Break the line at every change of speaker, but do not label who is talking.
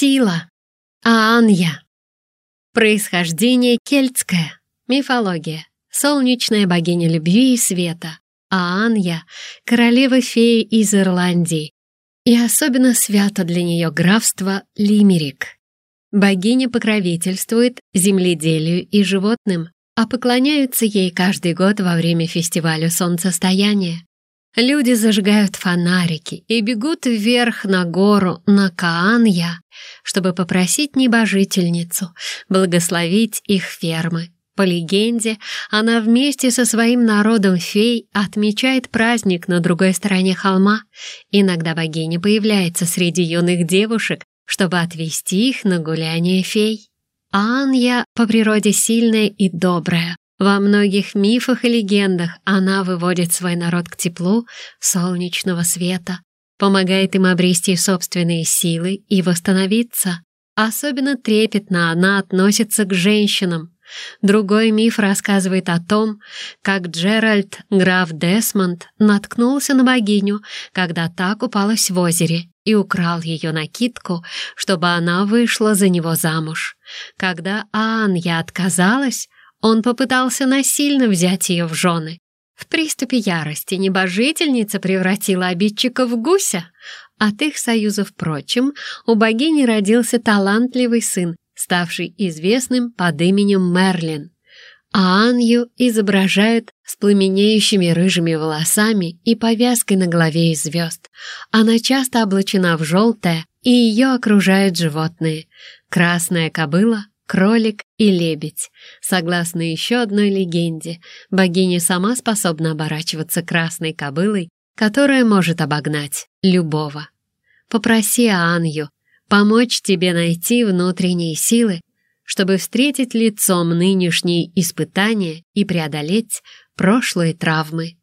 Сила. Аанья. Происхождение кельтское. Мифология. Солнечная богиня любви и света. Аанья — королева феи из Ирландии. И особенно свято для нее графство Лимерик. Богиня покровительствует земледелию и животным, а поклоняются ей каждый год во время фестиваля солнцестояния. Люди зажигают фонарики и бегут вверх на гору на Каанья, чтобы попросить небожительницу благословить их фермы. По легенде, она вместе со своим народом фей отмечает праздник на другой стороне холма. Иногда богиня появляется среди юных девушек, чтобы отвести их на гуляние фей. Анья по природе сильная и добрая, во многих мифах и легендах она выводит свой народ к теплу солнечного света, помогает им обрести собственные силы и восстановиться. Особенно трепетно она относится к женщинам. Другой миф рассказывает о том, как Джеральд, граф Десмонд, наткнулся на богиню, когда та купалась в озере, и украл ее накидку, чтобы она вышла за него замуж. Когда Анья отказалась, он попытался насильно взять ее в жены. В приступе ярости небожительница превратила обидчика в гуся. От их союза, впрочем, у богини родился талантливый сын, ставший известным под именем Мерлин. А Анью изображают с пламенеющими рыжими волосами и повязкой на голове из звезд. Она часто облачена в желтое, и ее окружают животные. Красная кобыла, кролик и лебедь. Согласно еще одной легенде, богиня сама способна оборачиваться красной кобылой, которая может обогнать любого. Попроси Анью помочь тебе найти внутренние силы, чтобы встретить лицом нынешние испытания и преодолеть прошлые травмы.